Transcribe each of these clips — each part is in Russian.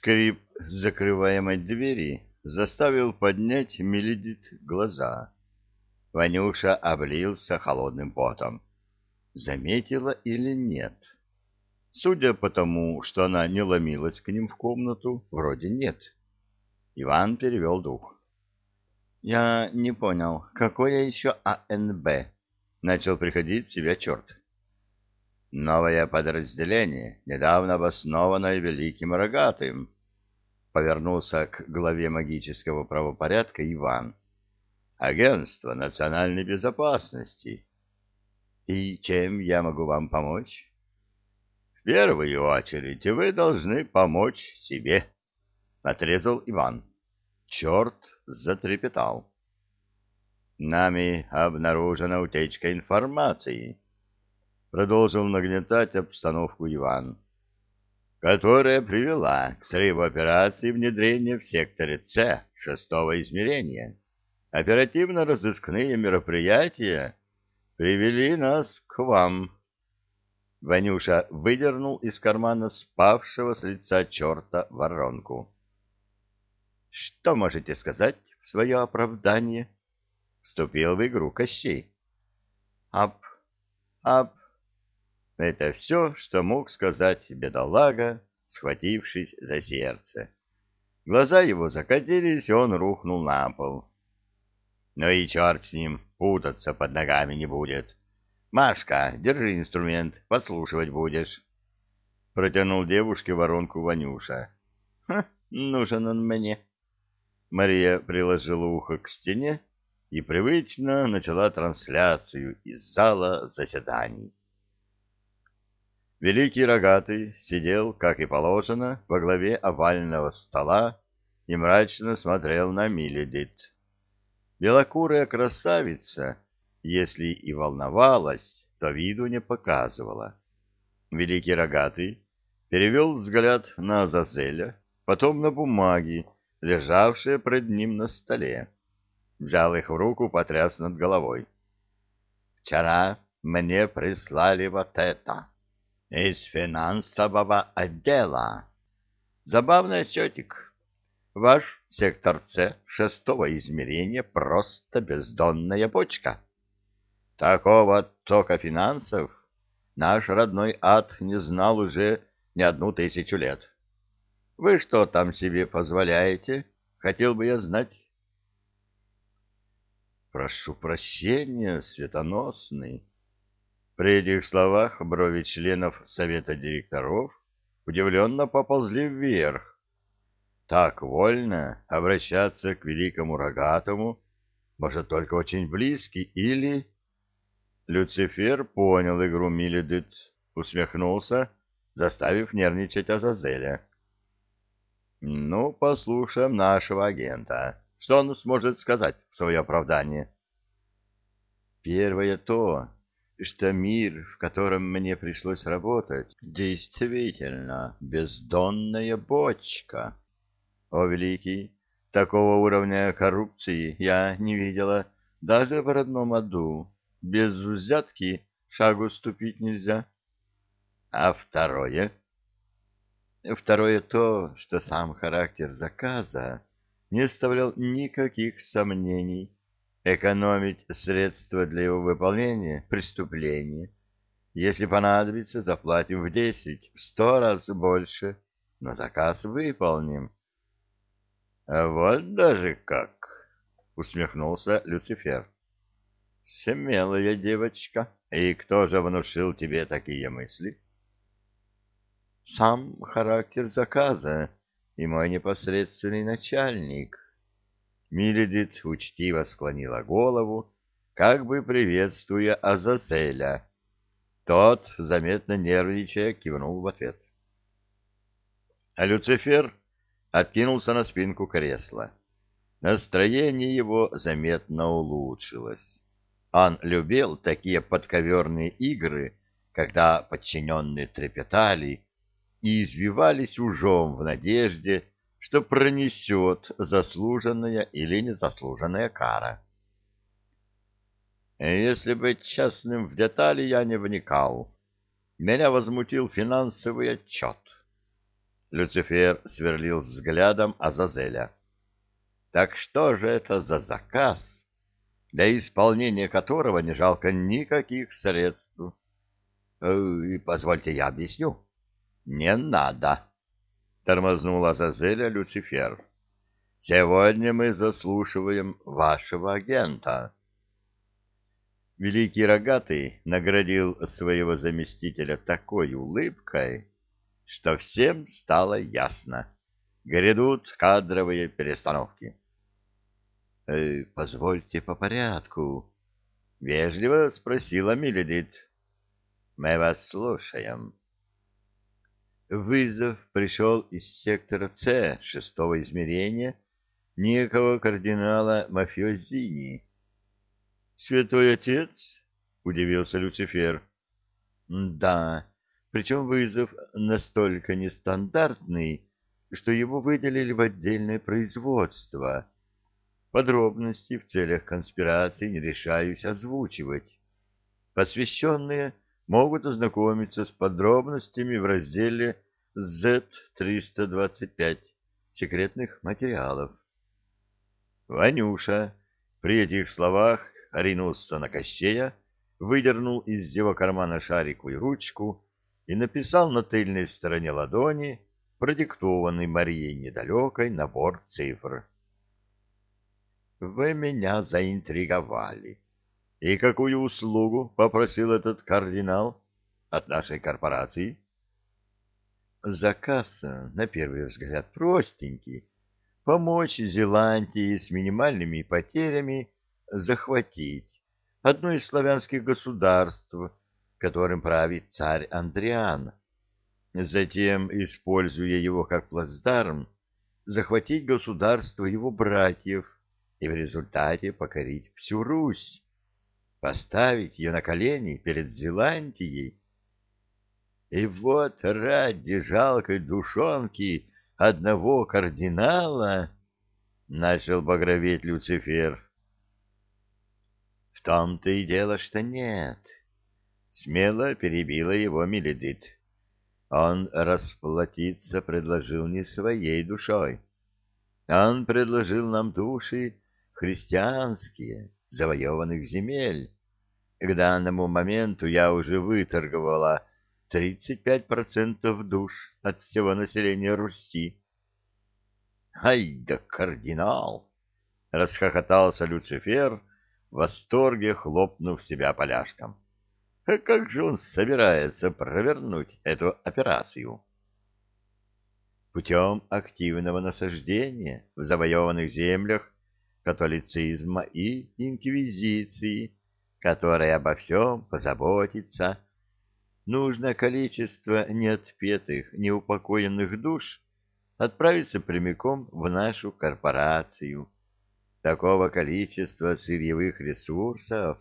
Скрип закрываемой двери заставил поднять Меледит глаза. Ванюша облился холодным потом. Заметила или нет? Судя по тому, что она не ломилась к ним в комнату, вроде нет. Иван перевел дух. — Я не понял, какое еще АНБ? — начал приходить в себя черт. — Новое подразделение, недавно обоснованное Великим Рогатым, — повернулся к главе магического правопорядка Иван. — Агентство национальной безопасности. — И чем я могу вам помочь? — В первую очередь вы должны помочь себе, — отрезал Иван. Черт затрепетал. Нами обнаружена утечка информации, продолжил нагнетать обстановку Иван, которая привела к срыву операции внедрения в секторе С шестого измерения. Оперативно-розыскные мероприятия привели нас к вам. Ванюша выдернул из кармана спавшего с лица черта воронку. Что можете сказать в свое оправдание? Вступил в игру Кощей. Ап, ап. Это все, что мог сказать бедолага, схватившись за сердце. Глаза его закатились, и он рухнул на пол. Ну и черт с ним, путаться под ногами не будет. Машка, держи инструмент, подслушивать будешь. Протянул девушке воронку Ванюша. Ха, нужен он мне. Мария приложила ухо к стене и привычно начала трансляцию из зала заседаний. Великий рогатый сидел, как и положено, во главе овального стола и мрачно смотрел на Миледит. Белокурая красавица, если и волновалась, то виду не показывала. Великий рогатый перевел взгляд на Азазеля, потом на бумаги, лежавшие пред ним на столе. Взял их в руку, потряс над головой. «Вчера мне прислали вот это из финансового отдела. Забавный отчетик. Ваш сектор С шестого измерения просто бездонная бочка. Такого тока финансов наш родной ад не знал уже не одну тысячу лет. Вы что там себе позволяете? Хотел бы я знать. Прошу прощения, светоносный. При этих словах брови членов совета директоров удивленно поползли вверх. Так вольно обращаться к великому рогатому может только очень близкий или... Люцифер понял игру Миледит, усмехнулся, заставив нервничать Азазеля. Ну, послушаем нашего агента. Что он сможет сказать в свое оправдание? Первое то, что мир, в котором мне пришлось работать, действительно бездонная бочка. О, великий, такого уровня коррупции я не видела даже в родном аду. Без взятки шагу ступить нельзя. А второе — Второе то, что сам характер заказа не оставлял никаких сомнений. Экономить средства для его выполнения — преступление. Если понадобится, заплатим в десять, в сто раз больше, но заказ выполним. — А вот даже как! — усмехнулся Люцифер. — Смелая девочка. И кто же внушил тебе такие мысли? — сам характер заказа и мой непосредственный начальник. Миледит учтиво склонила голову, как бы приветствуя Азазеля. Тот, заметно нервничая, кивнул в ответ. А Люцифер откинулся на спинку кресла. Настроение его заметно улучшилось. Он любил такие подковерные игры, когда подчиненные трепетали, и извивались ужом в надежде, что пронесет заслуженная или незаслуженная кара. Если быть честным, в детали я не вникал. Меня возмутил финансовый отчет. Люцифер сверлил взглядом Азазеля. Так что же это за заказ, для исполнения которого не жалко никаких средств? Э, позвольте я объясню. Не надо, тормознул Азазеля Люцифер. Сегодня мы заслушиваем вашего агента. Великий Рогатый наградил своего заместителя такой улыбкой, что всем стало ясно. Грядут кадровые перестановки. «Э, — Позвольте по порядку, — вежливо спросила Миледит. — Мы вас слушаем. Вызов пришел из сектора С шестого измерения некого кардинала Мафиозини. — Святой Отец? — удивился Люцифер. — Да, причем вызов настолько нестандартный, что его выделили в отдельное производство. Подробности в целях конспирации не решаюсь озвучивать. Посвященные могут ознакомиться с подробностями в разделе Z325 секретных материалов. Ванюша при этих словах ринулся на Кощея, выдернул из его кармана шариковую ручку и написал на тыльной стороне ладони продиктованный Марией недалекой набор цифр. «Вы меня заинтриговали. И какую услугу попросил этот кардинал от нашей корпорации?» Заказ, на первый взгляд, простенький помочь Зеландии с минимальными потерями захватить одно из славянских государств, которым правит царь Андриан. Затем, используя его как плацдарм, захватить государство его братьев и в результате покорить всю Русь, поставить ее на колени перед Зеландией. И вот ради жалкой душонки одного кардинала, — начал багроветь Люцифер. — В том-то и дело, что нет. Смело перебила его Меледит. Он расплатиться предложил не своей душой. Он предложил нам души христианские, завоеванных земель. К данному моменту я уже выторговала 35% душ от всего населения Руси. «Ай да кардинал!» — расхохотался Люцифер, в восторге хлопнув себя поляшком. «А как же он собирается провернуть эту операцию?» Путем активного насаждения в завоеванных землях католицизма и инквизиции, которая обо всем позаботится, нужное количество неотпетых, неупокоенных душ отправится прямиком в нашу корпорацию. Такого количества сырьевых ресурсов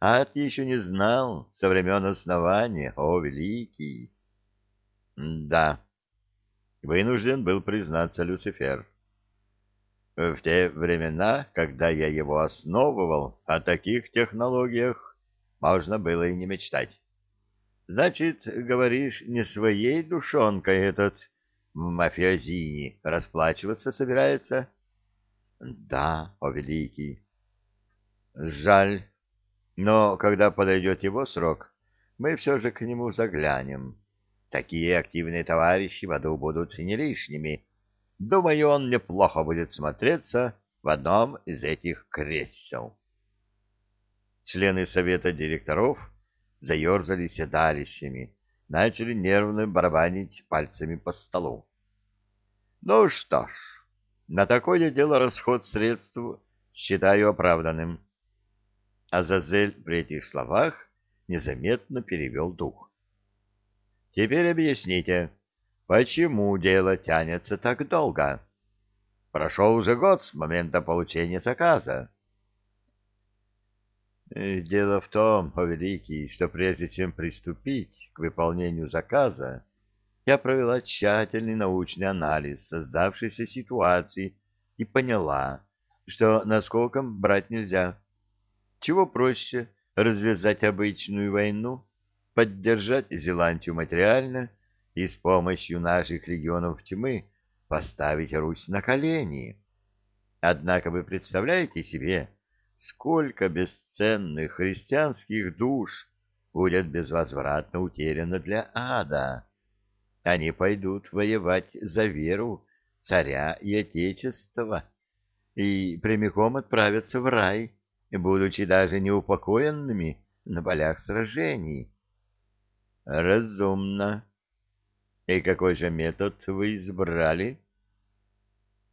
ад еще не знал со времен основания, о великий! Да, вынужден был признаться Люцифер. В те времена, когда я его основывал, о таких технологиях можно было и не мечтать. Значит, говоришь, не своей душонкой этот мафиозини расплачиваться собирается? Да, о великий. Жаль, но когда подойдет его срок, мы все же к нему заглянем. Такие активные товарищи в аду будут не лишними. Думаю, он неплохо будет смотреться в одном из этих кресел. Члены совета директоров — заерзали седалищами, начали нервно барабанить пальцами по столу. Ну что ж, на такое дело расход средств считаю оправданным. Азазель при этих словах незаметно перевел дух. Теперь объясните, почему дело тянется так долго? Прошел уже год с момента получения заказа. Дело в том, о великий, что прежде чем приступить к выполнению заказа, я провела тщательный научный анализ создавшейся ситуации и поняла, что наскоком брать нельзя. Чего проще развязать обычную войну, поддержать Зеландию материально и с помощью наших легионов тьмы поставить Русь на колени. Однако вы представляете себе, сколько бесценных христианских душ будет безвозвратно утеряно для ада. Они пойдут воевать за веру царя и отечества и прямиком отправятся в рай, будучи даже неупокоенными на полях сражений. Разумно. И какой же метод вы избрали?